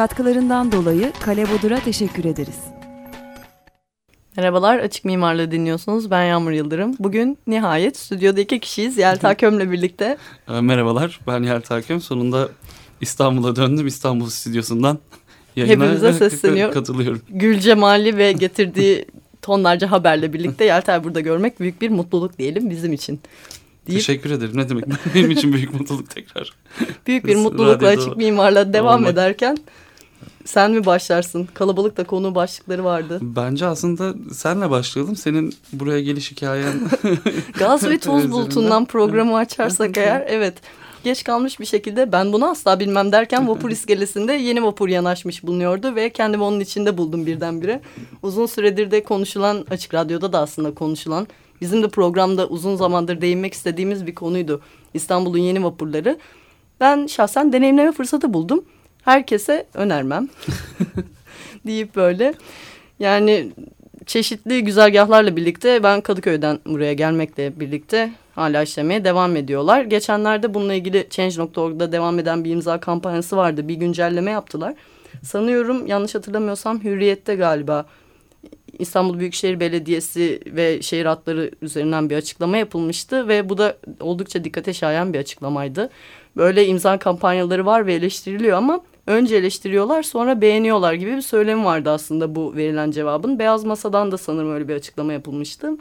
Katkılarından dolayı Kale Bodur'a teşekkür ederiz. Merhabalar, Açık Mimarlığı dinliyorsunuz. Ben Yağmur Yıldırım. Bugün nihayet stüdyoda iki kişiyiz. Yelta Köm'le birlikte. Ee, Merhabalar, ben Yelta Köm. Sonunda İstanbul'a döndüm. İstanbul stüdyosundan yayına Hepimize sesleniyor. katılıyorum. Gül Cemali ve getirdiği tonlarca haberle birlikte Yelta'yı burada görmek büyük bir mutluluk diyelim bizim için. Deyip Teşekkür ederim. Ne demek? Benim için büyük mutluluk tekrar. büyük bir mutlulukla radyoda Açık Mimarlığa devam olmak. ederken sen mi başlarsın? Kalabalık da konu başlıkları vardı. Bence aslında senle başlayalım. Senin buraya geliş hikayen Gaz ve toz bulutundan programı açarsak eğer evet geç kalmış bir şekilde ben bunu asla bilmem derken vapur iskelesinde yeni vapur yanaşmış bulunuyordu ve kendimi onun içinde buldum birdenbire. Uzun süredir de konuşulan açık radyoda da aslında konuşulan bizim de programda uzun zamandır değinmek istediğimiz bir konuydu. İstanbul'un yeni vapurları. Ben şahsen deneyimleme fırsatı buldum. Herkese önermem deyip böyle yani çeşitli güzergahlarla birlikte ben Kadıköy'den buraya gelmekle birlikte hala işlemeye devam ediyorlar. Geçenlerde bununla ilgili Change.org'da devam eden bir imza kampanyası vardı. Bir güncelleme yaptılar. Sanıyorum yanlış hatırlamıyorsam Hürriyet'te galiba İstanbul Büyükşehir Belediyesi ve şehir hatları üzerinden bir açıklama yapılmıştı ve bu da oldukça dikkate şayan bir açıklamaydı. Böyle imza kampanyaları var ve eleştiriliyor ama önce eleştiriyorlar sonra beğeniyorlar gibi bir söylemi vardı aslında bu verilen cevabın. Beyaz Masa'dan da sanırım öyle bir açıklama yapılmıştı.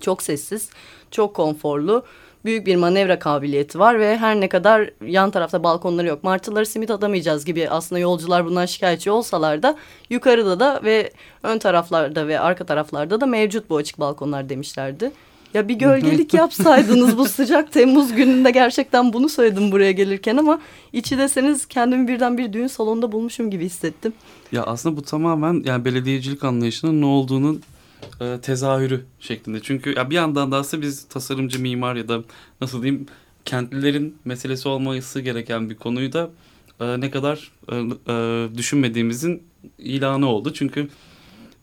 Çok sessiz, çok konforlu, büyük bir manevra kabiliyeti var ve her ne kadar yan tarafta balkonları yok, martıları simit atamayacağız gibi aslında yolcular bundan şikayetçi olsalar da yukarıda da ve ön taraflarda ve arka taraflarda da mevcut bu açık balkonlar demişlerdi. Ya bir gölgelik yapsaydınız bu sıcak Temmuz gününde gerçekten bunu söyledim buraya gelirken ama içi deseniz kendimi birden bir düğün salonunda bulmuşum gibi hissettim. ya aslında bu tamamen yani belediyecilik anlayışının ne olduğunun e, tezahürü şeklinde. Çünkü ya bir yandan da aslında biz tasarımcı, mimar ya da nasıl diyeyim kentlilerin meselesi olması gereken bir konuyu da e, ne kadar e, e, düşünmediğimizin ilanı oldu. Çünkü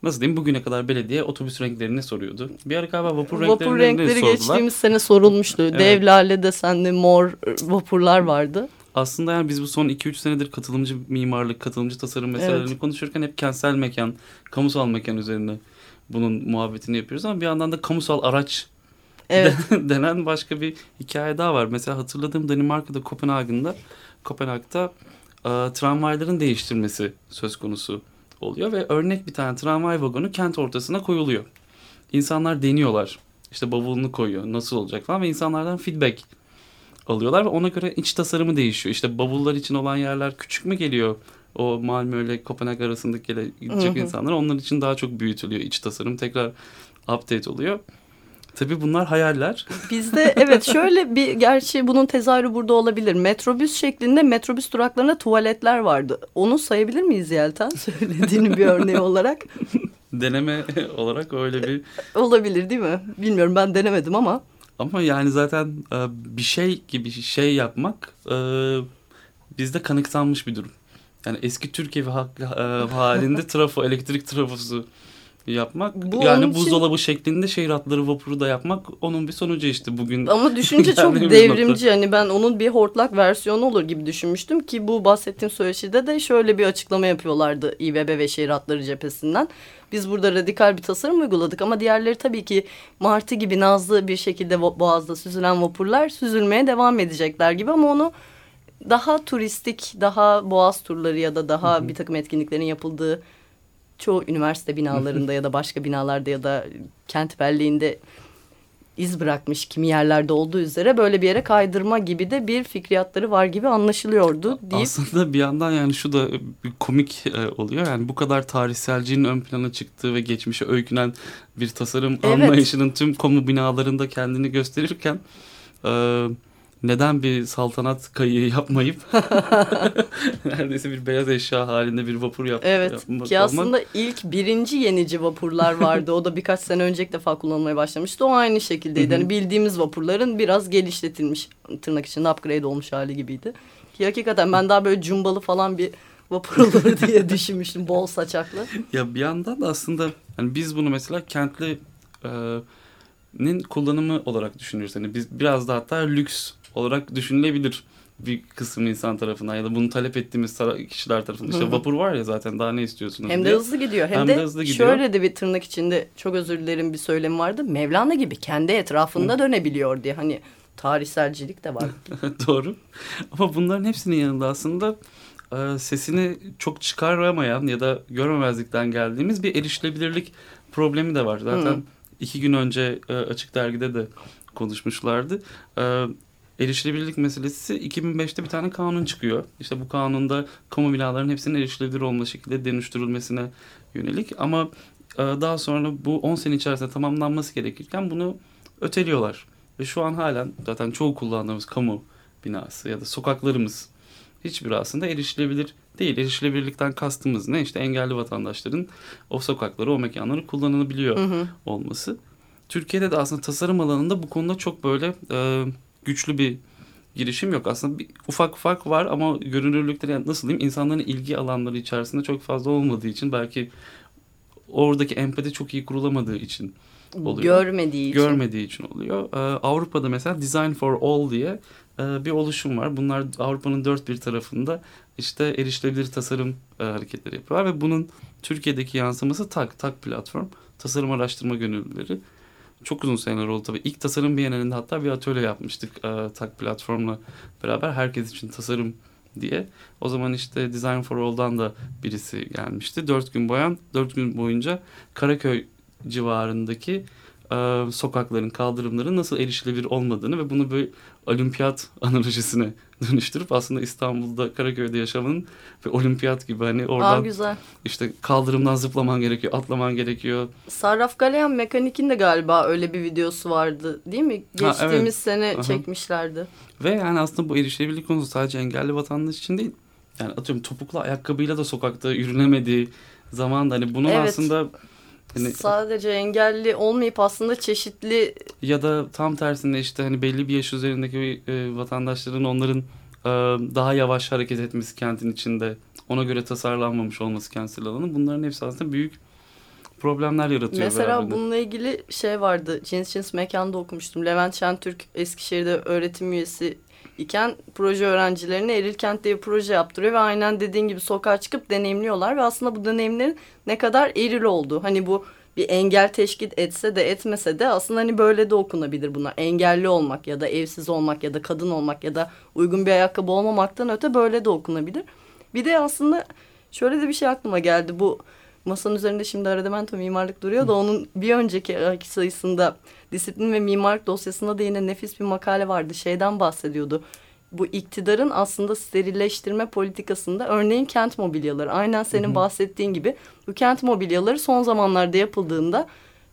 nasıl diyeyim bugüne kadar belediye otobüs renklerini soruyordu. Bir ara galiba vapur, Vapur renklerini renkleri sordular. geçtiğimiz sene sorulmuştu. Evet. Dev lale desenli mor e, vapurlar vardı. Aslında yani biz bu son 2-3 senedir katılımcı mimarlık, katılımcı tasarım meselelerini Evet. konuşurken hep kentsel mekan, kamusal mekan üzerine bunun muhabbetini yapıyoruz ama bir yandan da kamusal araç Evet. denen başka bir hikaye daha var. Mesela hatırladığım Danimarka'da Kopenhag'ında Kopenhag'da e, tramvayların değiştirmesi söz konusu oluyor ve örnek bir tane tramvay vagonu kent ortasına koyuluyor. İnsanlar deniyorlar. İşte bavulunu koyuyor. Nasıl olacak falan ve insanlardan feedback alıyorlar ve ona göre iç tasarımı değişiyor. İşte bavullar için olan yerler küçük mü geliyor? O Malmö ile Kopenhag arasındaki gidecek insanlar onlar için daha çok büyütülüyor. İç tasarım tekrar update oluyor. Tabii bunlar hayaller. Bizde evet şöyle bir gerçi bunun tezahürü burada olabilir. Metrobüs şeklinde metrobüs duraklarında tuvaletler vardı. Onu sayabilir miyiz Yelten? Söylediğini bir örneği olarak. Deneme olarak öyle bir Olabilir değil mi? Bilmiyorum ben denemedim ama. ama yani zaten e, bir şey gibi şey yapmak e, bizde kanıksanmış bir durum. Yani eski Türk evi ha- e, halinde trafo, elektrik trafosu yapmak. Bu yani için- buzdolabı şeklinde şehir hatları vapuru da yapmak onun bir sonucu işte bugün. Ama düşünce çok devrimci. Hani ben onun bir hortlak versiyonu olur gibi düşünmüştüm ki bu bahsettiğim söyleşide de şöyle bir açıklama yapıyorlardı İBB ve şehir hatları cephesinden. Biz burada radikal bir tasarım uyguladık ama diğerleri tabii ki martı gibi nazlı bir şekilde bo- boğazda süzülen vapurlar süzülmeye devam edecekler gibi ama onu daha turistik, daha boğaz turları ya da daha bir takım etkinliklerin yapıldığı çoğu üniversite binalarında ya da başka binalarda ya da kent belleğinde iz bırakmış kimi yerlerde olduğu üzere böyle bir yere kaydırma gibi de bir fikriyatları var gibi anlaşılıyordu deyip Aslında bir yandan yani şu da bir komik e, oluyor. Yani bu kadar tarihselciliğin ön plana çıktığı ve geçmişe öykünen bir tasarım Evet. anlayışının tüm kamu binalarında kendini gösterirken e, neden bir saltanat kayığı yapmayıp neredeyse bir beyaz eşya halinde bir vapur yap Evet yapmak ki olmak- aslında ilk birinci yenici vapurlar vardı. o da birkaç sene önce ilk defa kullanılmaya başlamıştı. O aynı şekildeydi. Hani bildiğimiz vapurların biraz geliştirilmiş tırnak içinde upgrade olmuş hali gibiydi. Ki hakikaten ben daha böyle cumbalı falan bir vapur olur diye düşünmüştüm bol saçaklı. Ya bir yandan da aslında hani biz bunu mesela kentli e, nin kullanımı olarak düşünüyoruz. Hani biz biraz da hatta lüks olarak düşünülebilir bir kısım insan tarafından ya da bunu talep ettiğimiz kişiler tarafından. İşte Hı hı. vapur var ya zaten daha ne istiyorsunuz Hem de diye. hızlı gidiyor. Hem, Hem de, de hızlı gidiyor. şöyle de bir tırnak içinde çok özür dilerim bir söylemi vardı. Mevlana gibi kendi etrafında dönebiliyor diye. Hani tarihselcilik de var. Doğru. Ama bunların hepsinin yanında aslında e, sesini çok çıkaramayan ya da görmemezlikten geldiğimiz bir erişilebilirlik problemi de var. Zaten Hı. iki gün önce e, Açık Dergi'de de konuşmuşlardı. E, erişilebilirlik meselesi 2005'te bir tane kanun çıkıyor. İşte bu kanunda kamu binalarının hepsinin erişilebilir olma şekilde dönüştürülmesine yönelik. Ama e, daha sonra bu 10 sene içerisinde tamamlanması gerekirken bunu öteliyorlar. Ve şu an halen zaten çoğu kullandığımız kamu binası ya da sokaklarımız hiçbir aslında erişilebilir değil. Erişilebilirlikten kastımız ne? İşte engelli vatandaşların o sokakları, o mekanları kullanılabiliyor Hı hı. olması. Türkiye'de de aslında tasarım alanında bu konuda çok böyle e, güçlü bir girişim yok. Aslında bir, ufak ufak var ama görünürlükleri yani nasıl diyeyim insanların ilgi alanları içerisinde çok fazla olmadığı için belki oradaki empati çok iyi kurulamadığı için oluyor. Görmediği için. görmediği için oluyor. Ee, Avrupa'da mesela Design for All diye e, bir oluşum var. Bunlar Avrupa'nın dört bir tarafında işte erişilebilir tasarım e, hareketleri yapıyorlar ve bunun Türkiye'deki yansıması TAG, TAG platform, tasarım araştırma gönüllüleri. Çok uzun seneler oldu tabii. İlk tasarım bienalinde hatta bir atölye yapmıştık e, TAG platformla beraber herkes için tasarım diye. O zaman işte Design for All'dan da birisi gelmişti. Dört gün boyan, dört gün boyunca Karaköy civarındaki e, sokakların, kaldırımların nasıl erişilebilir olmadığını ve bunu böyle olimpiyat analojisine dönüştürüp aslında İstanbul'da Karaköy'de yaşamanın ve olimpiyat gibi hani Aa oradan güzel. işte kaldırımdan zıplaman gerekiyor, atlaman gerekiyor. Sarraf Galeyan Mekanik'in de galiba öyle bir videosu vardı değil mi? Ha, Geçtiğimiz evet. sene Aha. çekmişlerdi. Ve yani aslında bu erişilebilirlik konusu sadece engelli vatandaş için değil. Yani atıyorum topuklu ayakkabıyla da sokakta yürünemediği zaman da hani bunun Evet. aslında hani Sadece engelli olmayıp aslında çeşitli ya da tam tersinde işte hani belli bir yaş üzerindeki e, vatandaşların onların e, daha yavaş hareket etmesi kentin içinde ona göre tasarlanmamış olması kentsel alanı bunların hepsi aslında büyük problemler yaratıyor Mesela beraberinde. bununla ilgili şey vardı. Cins Cins Mekan'da okumuştum. Levent Şentürk Eskişehir'de öğretim üyesi iken proje öğrencilerine Erilkent diye proje yaptırıyor ve aynen dediğin gibi sokağa çıkıp deneyimliyorlar ve aslında bu deneyimlerin ne kadar eril olduğu. Hani bu bir engel teşkil etse de etmese de aslında hani böyle de okunabilir bunlar. Engelli olmak ya da evsiz olmak ya da kadın olmak ya da uygun bir ayakkabı olmamaktan öte böyle de okunabilir. Bir de aslında şöyle de bir şey aklıma geldi. Bu masanın üzerinde şimdi Aradamento mimarlık duruyor da onun bir önceki aki sayısında disiplin ve mimarlık dosyasında da yine nefis bir makale vardı. Şeyden bahsediyordu. Bu iktidarın aslında sterilleştirme politikasında örneğin kent mobilyaları. Aynen senin bahsettiğin gibi bu kent mobilyaları son zamanlarda yapıldığında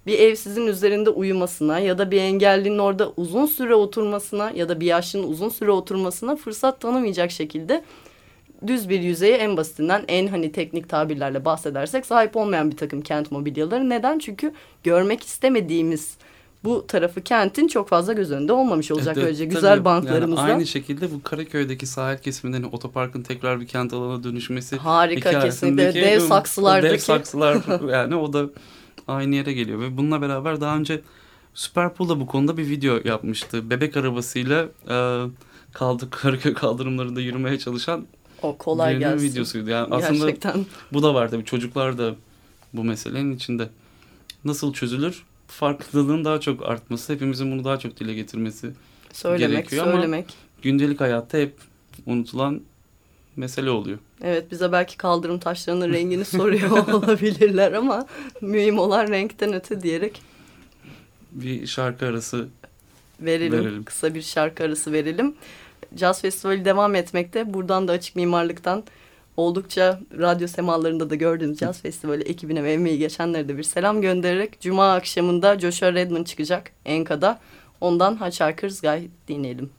bir evsizin üzerinde uyumasına ya da bir engellinin orada uzun süre oturmasına ya da bir yaşlının uzun süre oturmasına fırsat tanımayacak şekilde düz bir yüzeye en basitinden en hani teknik tabirlerle bahsedersek sahip olmayan bir takım kent mobilyaları. Neden? Çünkü görmek istemediğimiz bu tarafı kentin çok fazla göz önünde olmamış olacak Evet, böylece tabii. güzel banklarımızla. Yani aynı şekilde bu Karaköy'deki sahil kesiminde hani otoparkın tekrar bir kent alanına dönüşmesi Harika kesinlikle. Dev saksılardaki. Dev saksılar yani o da aynı yere geliyor. Ve bununla beraber daha önce Superpool da bu konuda bir video yapmıştı. Bebek arabasıyla e, kaldı, Karaköy kaldırımlarında yürümeye çalışan o kolay birinin gelsin. videosuydu. Yani aslında Gerçekten. bu da var tabii çocuklar da bu meselenin içinde. Nasıl çözülür? Farkındalığın daha çok artması, hepimizin bunu daha çok dile getirmesi Söylemek, gerekiyor ama- söylemek. gündelik hayatta hep unutulan mesele oluyor. Evet bize belki kaldırım taşlarının rengini soruyor olabilirler ama mühim olan renkten öte diyerek Bir şarkı arası verelim. Verelim. Kısa bir şarkı arası verelim. Caz Festivali devam etmekte. Buradan da Açık Mimarlık'tan oldukça radyo semalarında da gördüğünüz Caz Festivali ekibine ve emeği geçenlere de bir selam göndererek Cuma akşamında Joshua Redman çıkacak Enka'da. Ondan Hitchhiker's Guide dinleyelim.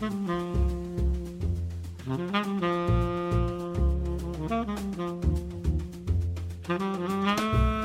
Thank you.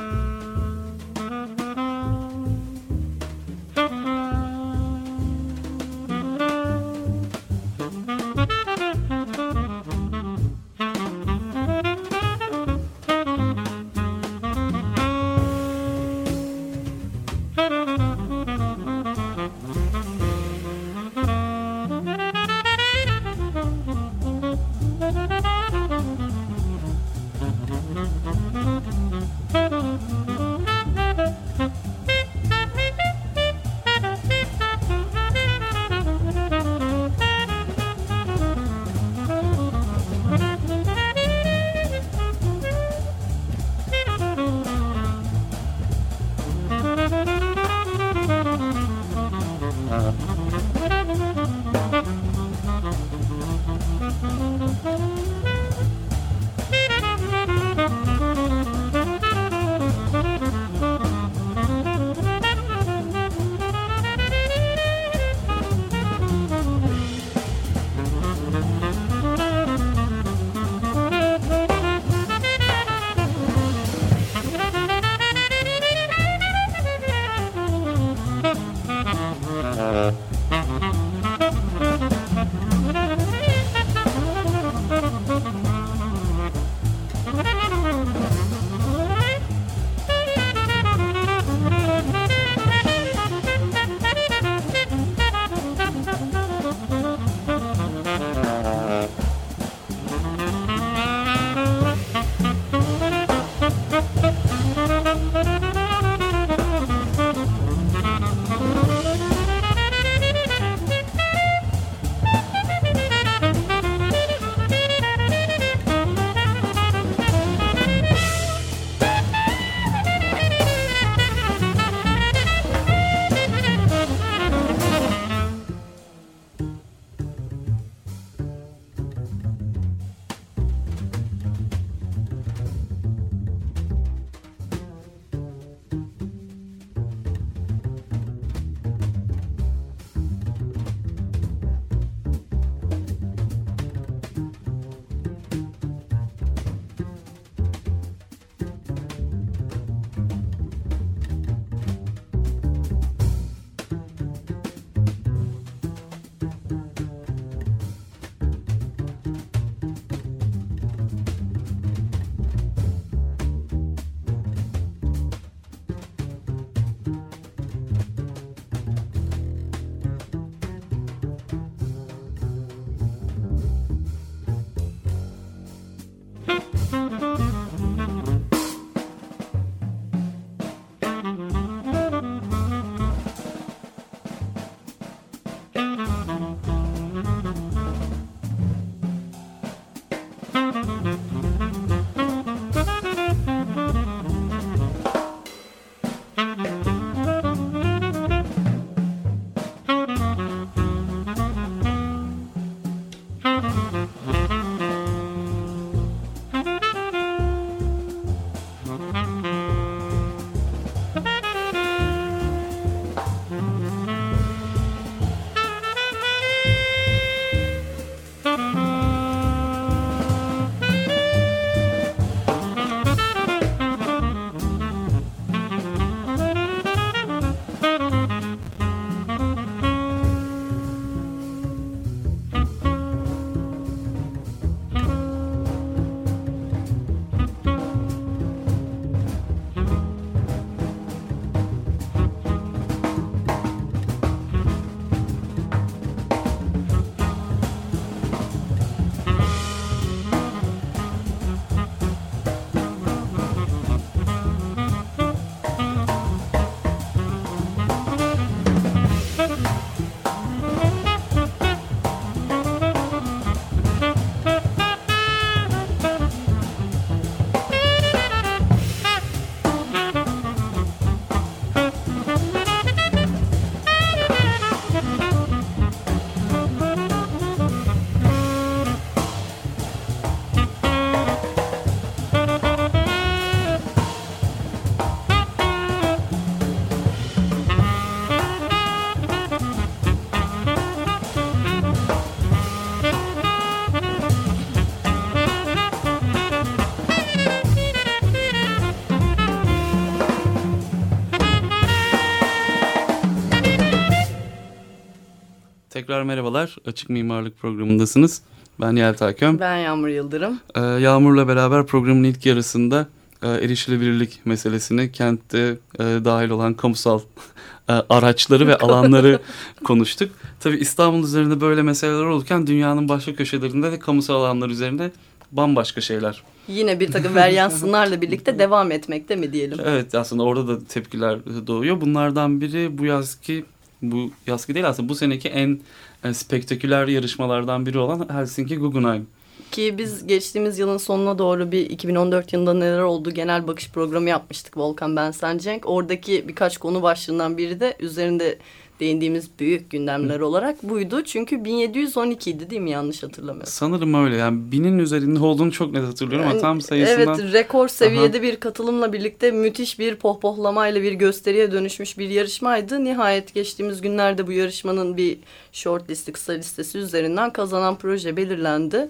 Tekrar merhabalar. Açık Mimarlık programındasınız. Ben Yelta Köm. Ben Yağmur Yıldırım. Ee, Yağmur'la beraber programın ilk yarısında e, erişilebilirlik meselesini, kentte e, dahil olan kamusal e, araçları ve alanları konuştuk. Tabii İstanbul üzerinde böyle meseleler olurken dünyanın başka köşelerinde de kamusal alanlar üzerinde bambaşka şeyler. Yine bir takım varyansınlarla birlikte devam etmekte mi diyelim? Evet aslında orada da tepkiler doğuyor. Bunlardan biri bu yazki, bu yazki değil aslında bu seneki en e, spektaküler yarışmalardan biri olan Helsinki Guggenheim. Ki biz geçtiğimiz yılın sonuna doğru bir 2014 yılında neler oldu genel bakış programı yapmıştık Volkan Ben Cenk. Oradaki birkaç konu başlığından biri de üzerinde değindiğimiz büyük gündemler olarak buydu. Çünkü 1712 idi değil mi yanlış hatırlamıyorum. Sanırım öyle yani binin üzerinde olduğunu çok net hatırlıyorum ama tam sayısından... Evet rekor seviyede bir katılımla birlikte müthiş bir pohpohlamayla bir gösteriye dönüşmüş bir yarışmaydı. Nihayet geçtiğimiz günlerde bu yarışmanın bir short listi kısa listesi üzerinden kazanan proje belirlendi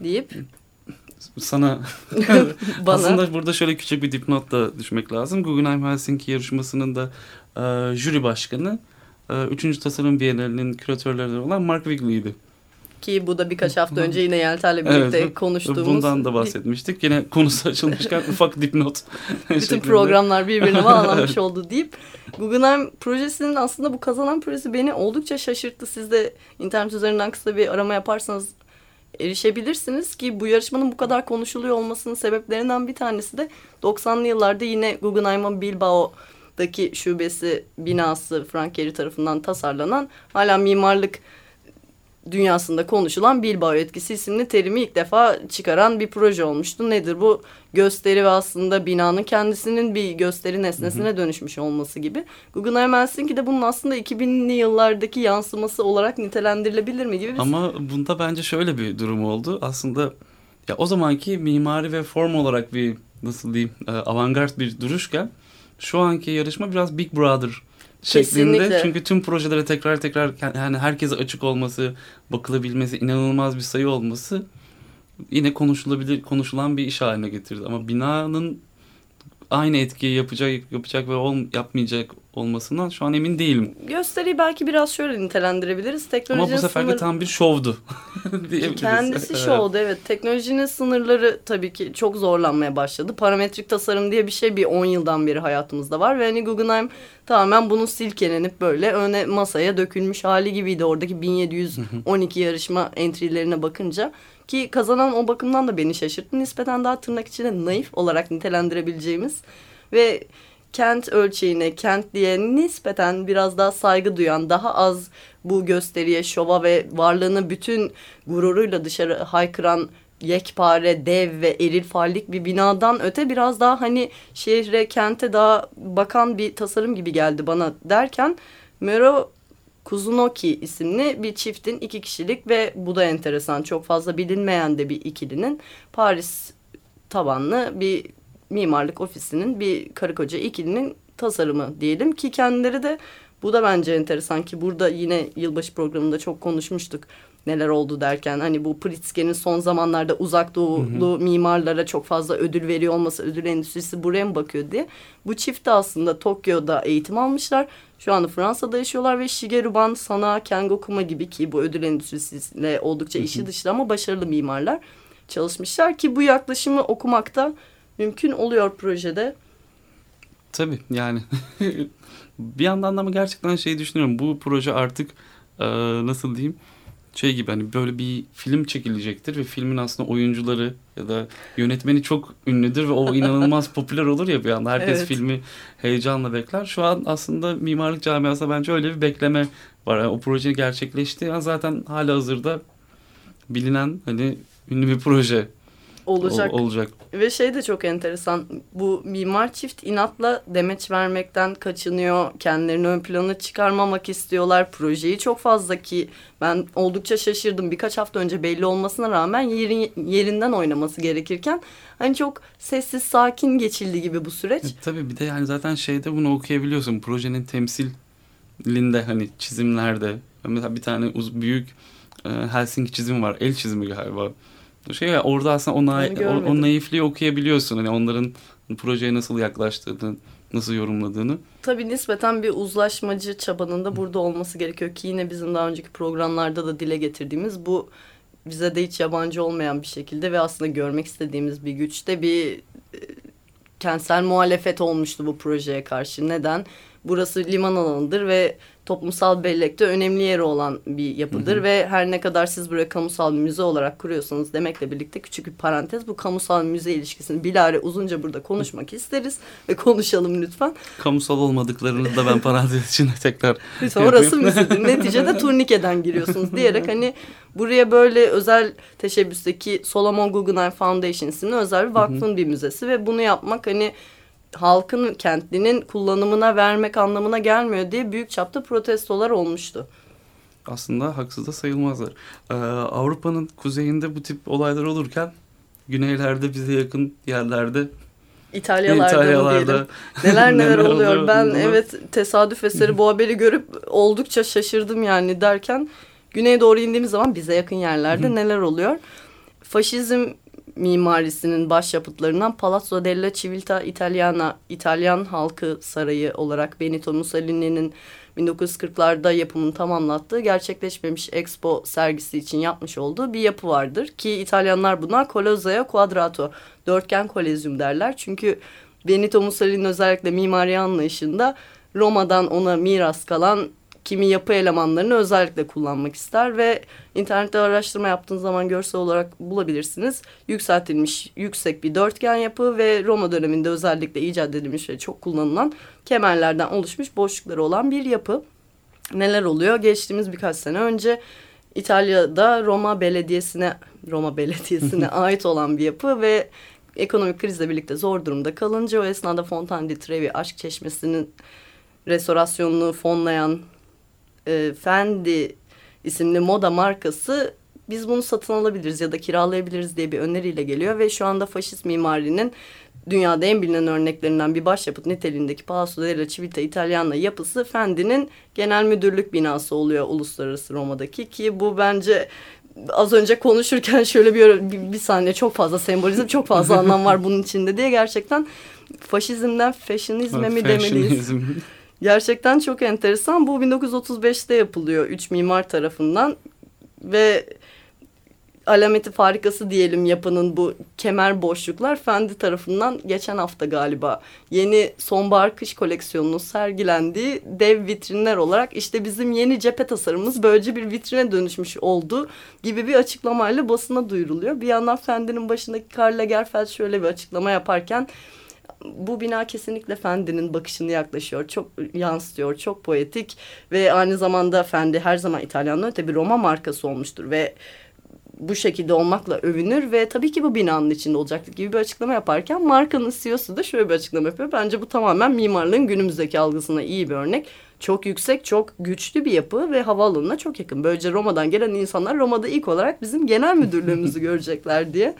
deyip sana bana aslında burada şöyle küçük bir dipnot da düşmek lazım. Guggenheim Helsinki yarışmasının da e, jüri başkanı 3. Tasarım Bienalinin küratörlerinden olan Mark Wigley'di. ki bu da birkaç hafta önce yine Yelter'le birlikte Evet, konuştuğumuz Bundan da bahsetmiştik. Yine konusu açılmışken ufak dipnot. bütün şeklinde. programlar birbirine bağlanmış oldu deyip Guggenheim projesinin aslında bu kazanan projesi beni oldukça şaşırttı. Siz de internet üzerinden kısa bir arama yaparsanız erişebilirsiniz ki bu yarışmanın bu kadar konuşuluyor olmasının sebeplerinden bir tanesi de 90'lı yıllarda yine Guggenheim'ın Bilbao'daki şubesi binası Frank Gehry tarafından tasarlanan hala mimarlık dünyasında konuşulan Bilbao etkisi isimli terimi ilk defa çıkaran bir proje olmuştu. Nedir bu? Gösteri ve aslında binanın kendisinin bir gösteri nesnesine dönüşmüş olması gibi. Guggenheim Helsinki de bunun aslında 2000'li yıllardaki yansıması olarak nitelendirilebilir mi gibi bir Ama bunda bence şöyle bir durum oldu. Aslında ya o zamanki mimari ve form olarak bir nasıl diyeyim e, avantgard bir duruşken şu anki yarışma biraz Big Brother şeklinde. Kesinlikle. Çünkü tüm projelere tekrar tekrar yani herkese açık olması, bakılabilmesi, inanılmaz bir sayı olması yine konuşulabilir konuşulan bir iş haline getirdi. Ama binanın aynı etkiyi yapacak yapacak ve ol, yapmayacak olmasından şu an emin değilim. gösteriyi belki biraz şöyle nitelendirebiliriz. Teknolojinin Ama bu sefer de sınır- tam bir şovdu. diyebiliriz. Kendisi Evet. şovdu evet. Teknolojinin sınırları tabii ki çok zorlanmaya başladı. Parametrik tasarım diye bir şey bir 10 yıldan beri hayatımızda var. Ve hani Guggenheim tamamen bunun silkelenip böyle öne masaya dökülmüş hali gibiydi. Oradaki 1712 yarışma entry'lerine bakınca. Ki kazanan o bakımdan da beni şaşırttı. Nispeten daha tırnak içinde naif olarak nitelendirebileceğimiz ve kent ölçeğine, kentliğe nispeten biraz daha saygı duyan, daha az bu gösteriye, şova ve varlığını bütün gururuyla dışarı haykıran yekpare, dev ve eril fallik bir binadan öte biraz daha hani şehre, kente daha bakan bir tasarım gibi geldi bana derken Mero Kuzunoki isimli bir çiftin iki kişilik ve bu da enteresan çok fazla bilinmeyen de bir ikilinin Paris tabanlı bir mimarlık ofisinin bir karı koca ikilinin tasarımı diyelim ki kendileri de bu da bence enteresan ki burada yine yılbaşı programında çok konuşmuştuk neler oldu derken hani bu Pritzker'in son zamanlarda uzak doğulu mimarlara çok fazla ödül veriyor olması ödül endüstrisi buraya mı bakıyor diye. Bu çift de aslında Tokyo'da eğitim almışlar. Şu anda Fransa'da yaşıyorlar ve Shigeru Ban, Sana, Kengo Kuma gibi ki bu ödül endüstrisiyle oldukça işi dışlı ama başarılı mimarlar çalışmışlar ki bu yaklaşımı okumakta mümkün oluyor projede. Tabii yani bir yandan da ama gerçekten şey düşünüyorum. Bu proje artık e, nasıl diyeyim şey gibi hani böyle bir film çekilecektir ve filmin aslında oyuncuları ya da yönetmeni çok ünlüdür ve o inanılmaz popüler olur ya bir anda. Herkes Evet. filmi heyecanla bekler. Şu an aslında mimarlık camiasında bence öyle bir bekleme var. Yani o proje gerçekleştiği an zaten hala hazırda bilinen hani ünlü bir proje Olacak. ol- olacak. Ve şey de çok enteresan. Bu mimar çift inatla demeç vermekten kaçınıyor. Kendilerini ön plana çıkarmamak istiyorlar. Projeyi çok fazla ki ben oldukça şaşırdım. Birkaç hafta önce belli olmasına rağmen yerin, yerinden oynaması gerekirken hani çok sessiz sakin geçildi gibi bu süreç. E, tabii bir de yani zaten şeyde bunu okuyabiliyorsun. Projenin temsilinde hani çizimlerde. Mesela bir tane uz büyük e, Helsinki çizimi var. El çizimi galiba. Şey ya, orada aslında o, na- o, o naifliği okuyabiliyorsun. Hani onların projeye nasıl yaklaştığını, nasıl yorumladığını. Tabii nispeten bir uzlaşmacı çabanın da burada olması gerekiyor ki yine bizim daha önceki programlarda da dile getirdiğimiz bu bize de hiç yabancı olmayan bir şekilde ve aslında görmek istediğimiz bir güçte bir e, kentsel muhalefet olmuştu bu projeye karşı. Neden? Burası liman alanıdır ve toplumsal bellekte önemli yeri olan bir yapıdır Hı hı. ve her ne kadar siz buraya kamusal müze olarak kuruyorsanız demekle birlikte küçük bir parantez bu kamusal müze ilişkisini bilare uzunca burada konuşmak isteriz ve konuşalım lütfen. Kamusal olmadıklarını da ben parantez içinde tekrar Lütfen orası müzedir. Neticede turnikeden giriyorsunuz diyerek hani buraya böyle özel teşebbüsteki Solomon Guggenheim Foundation isimli özel bir vakfın bir müzesi ve bunu yapmak hani halkın kentlinin kullanımına vermek anlamına gelmiyor diye büyük çapta protestolar olmuştu. aslında haksız da sayılmazlar. Ee, Avrupa'nın kuzeyinde bu tip olaylar olurken güneylerde bize yakın yerlerde İtalyalarda, İtalyalarda. Neler neler oluyor. oluyor Ben evet tesadüf eseri bu haberi görüp oldukça şaşırdım yani derken güneye doğru indiğimiz zaman bize yakın yerlerde neler oluyor. Faşizm mimarisinin başyapıtlarından Palazzo della Civiltà Italiana, İtalyan halkı sarayı olarak Benito Mussolini'nin 1940'larda yapımını tamamlattığı gerçekleşmemiş Expo sergisi için yapmış olduğu bir yapı vardır. Ki İtalyanlar buna Colosseo Quadrato, dörtgen kolezyum derler. Çünkü Benito Mussolini'nin özellikle mimari anlayışında Roma'dan ona miras kalan kimi yapı elemanlarını özellikle kullanmak ister ve internette araştırma yaptığınız zaman görsel olarak bulabilirsiniz. Yükseltilmiş yüksek bir dörtgen yapı ve Roma döneminde özellikle icat edilmiş ve çok kullanılan kemerlerden oluşmuş boşlukları olan bir yapı. Neler oluyor? Geçtiğimiz birkaç sene önce İtalya'da Roma Belediyesi'ne Roma Belediyesi'ne ait olan bir yapı ve ekonomik krizle birlikte zor durumda kalınca o esnada Fontaine di Trevi Aşk Çeşmesi'nin restorasyonunu fonlayan e, Fendi isimli moda markası biz bunu satın alabiliriz ya da kiralayabiliriz diye bir öneriyle geliyor ve şu anda faşist mimarinin dünyada en bilinen örneklerinden bir başyapıt niteliğindeki Palazzo della Civiltà Italiana yapısı Fendi'nin genel müdürlük binası oluyor uluslararası Roma'daki ki bu bence az önce konuşurken şöyle bir, bir, bir saniye çok fazla sembolizm çok fazla anlam var bunun içinde diye gerçekten faşizmden fashionizme mi demeliyiz? Gerçekten çok enteresan. Bu 1935'te yapılıyor üç mimar tarafından ve alameti farikası diyelim yapının bu kemer boşluklar Fendi tarafından geçen hafta galiba yeni sonbahar kış koleksiyonunun sergilendiği dev vitrinler olarak işte bizim yeni cephe tasarımımız böylece bir vitrine dönüşmüş oldu gibi bir açıklamayla basına duyuruluyor. Bir yandan Fendi'nin başındaki Karl Lagerfeld şöyle bir açıklama yaparken bu bina kesinlikle Fendi'nin bakışını yaklaşıyor. Çok yansıtıyor, çok poetik ve aynı zamanda Fendi her zaman İtalyan'dan öte bir Roma markası olmuştur ve bu şekilde olmakla övünür ve tabii ki bu binanın içinde olacaktır gibi bir açıklama yaparken markanın CEO'su da şöyle bir açıklama yapıyor. Bence bu tamamen mimarlığın günümüzdeki algısına iyi bir örnek. Çok yüksek, çok güçlü bir yapı ve havaalanına çok yakın. Böylece Roma'dan gelen insanlar Roma'da ilk olarak bizim genel müdürlüğümüzü görecekler diye.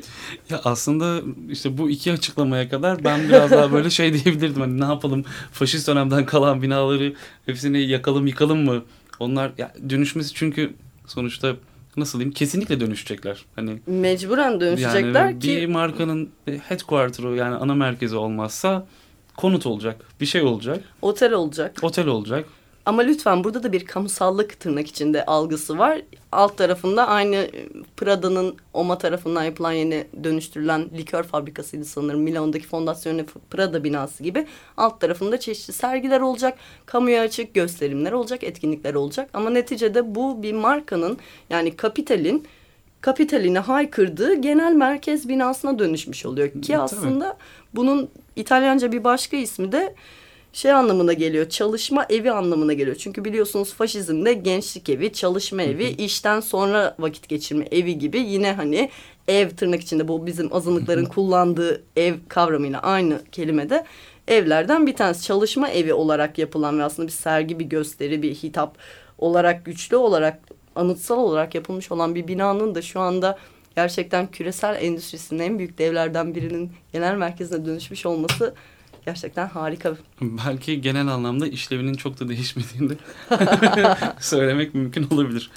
Ya aslında işte bu iki açıklamaya kadar ben biraz daha böyle şey diyebilirdim. Hani ne yapalım faşist dönemden kalan binaları hepsini yakalım yıkalım mı? Onlar ya dönüşmesi çünkü sonuçta nasıl diyeyim kesinlikle dönüşecekler. Hani Mecburen dönüşecekler yani ki bir markanın headquarter'ı yani ana merkezi olmazsa konut olacak, bir şey olacak, otel olacak. otel olacak. Ama lütfen burada da bir kamusallık tırnak içinde algısı var. Alt tarafında aynı e, Prada'nın OMA tarafından yapılan yeni dönüştürülen likör fabrikasıydı sanırım. Milano'daki Fondazione Prada binası gibi. Alt tarafında çeşitli sergiler olacak. Kamuya açık gösterimler olacak, etkinlikler olacak. Ama neticede bu bir markanın yani kapitalin kapitaline haykırdığı genel merkez binasına dönüşmüş oluyor. Ki aslında bunun İtalyanca bir başka ismi de şey anlamına geliyor. Çalışma evi anlamına geliyor. Çünkü biliyorsunuz faşizmde gençlik evi, çalışma evi, işten sonra vakit geçirme evi gibi yine hani ev tırnak içinde bu bizim azınlıkların kullandığı ev kavramıyla aynı kelimede evlerden bir tanesi çalışma evi olarak yapılan ve aslında bir sergi, bir gösteri, bir hitap olarak güçlü olarak anıtsal olarak yapılmış olan bir binanın da şu anda gerçekten küresel endüstrisinin en büyük devlerden birinin genel merkezine dönüşmüş olması gerçekten harika. Belki genel anlamda işlevinin çok da değişmediğini de söylemek mümkün olabilir.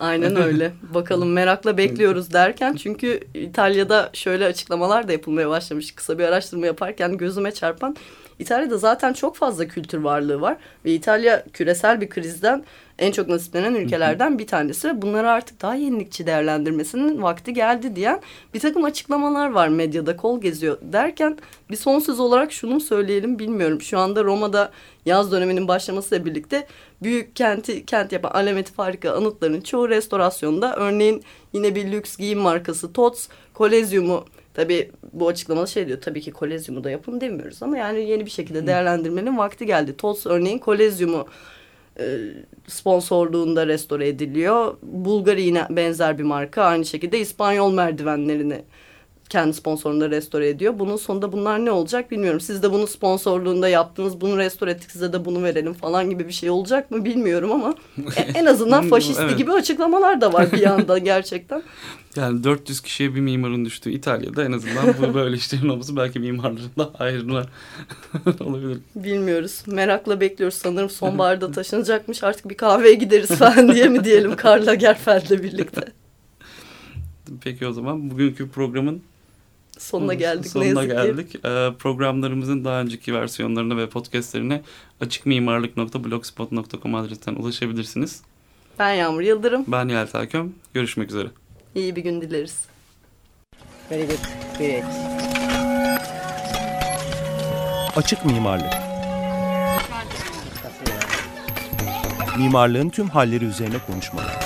Aynen öyle. Bakalım merakla bekliyoruz derken çünkü İtalya'da şöyle açıklamalar da yapılmaya başlamış. Kısa bir araştırma yaparken gözüme çarpan İtalya'da zaten çok fazla kültür varlığı var ve İtalya küresel bir krizden en çok nasiplenen ülkelerden bir tanesi ve bunları artık daha yenilikçi değerlendirmesinin vakti geldi diyen bir takım açıklamalar var medyada kol geziyor derken bir son söz olarak şunu söyleyelim bilmiyorum. Şu anda Roma'da yaz döneminin başlamasıyla birlikte büyük kenti kent yapan alameti farika anıtların çoğu restorasyonda örneğin yine bir lüks giyim markası Tots Kolezyum'u Tabii bu açıklamada şey diyor tabii ki kolezyumu da yapın demiyoruz ama yani yeni bir şekilde değerlendirmenin vakti geldi. Tots örneğin kolezyumu e, sponsorluğunda restore ediliyor. Bulgari yine benzer bir marka aynı şekilde İspanyol merdivenlerini kendi sponsorluğunda restore ediyor. Bunun sonunda bunlar ne olacak bilmiyorum. Siz de bunu sponsorluğunda yaptınız, bunu restore ettik size de bunu verelim falan gibi bir şey olacak mı bilmiyorum ama en azından faşisti Evet. gibi açıklamalar da var bir yanda gerçekten. Yani 400 kişiye bir mimarın düştüğü İtalya'da en azından bu böyle işlerin olması belki mimarların da ayrına olabilir. Bilmiyoruz. Merakla bekliyoruz. Sanırım sonbaharda taşınacakmış. Artık bir kahveye gideriz falan diye mi diyelim Karla Gerfeld'le birlikte. Peki o zaman bugünkü programın Sonuna geldik sonuna ne yazık ki. geldik. Ee, programlarımızın daha önceki versiyonlarına ve podcastlerine açıkmimarlık.blogspot.com adresinden ulaşabilirsiniz. Ben Yağmur Yıldırım. Ben Yelta Köm. Görüşmek üzere. İyi bir gün dileriz. Very good. Great. Açık mimarlık. Mimarlığın tüm halleri üzerine konuşmalar.